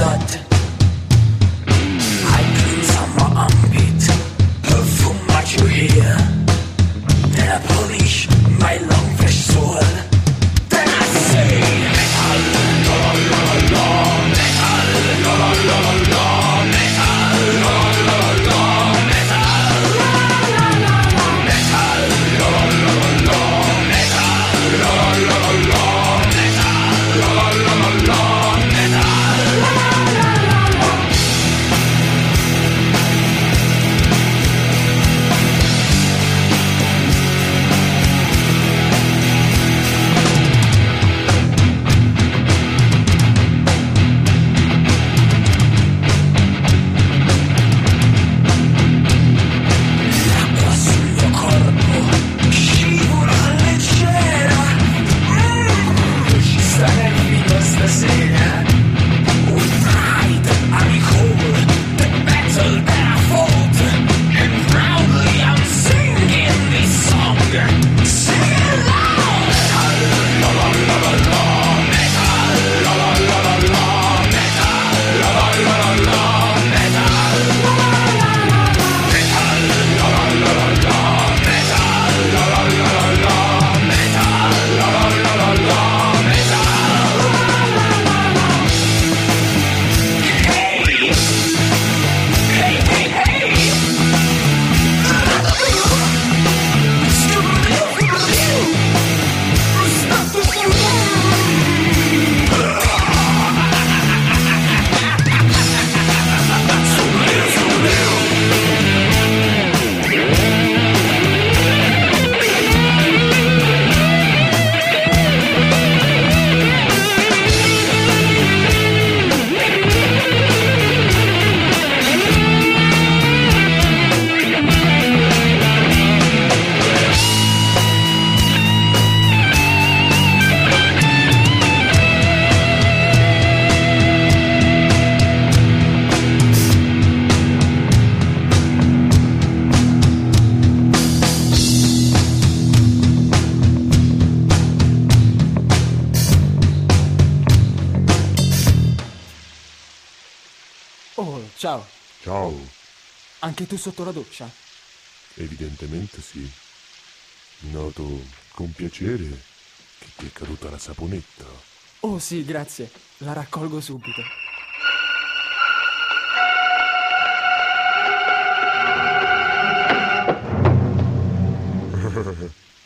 I clean out my armpit, you hear. Polish my lungs. Ciao. Ciao. Anche tu sotto la doccia? Evidentemente sì. Noto con piacere che ti è caduta la saponetta. Oh sì, grazie. La raccolgo subito.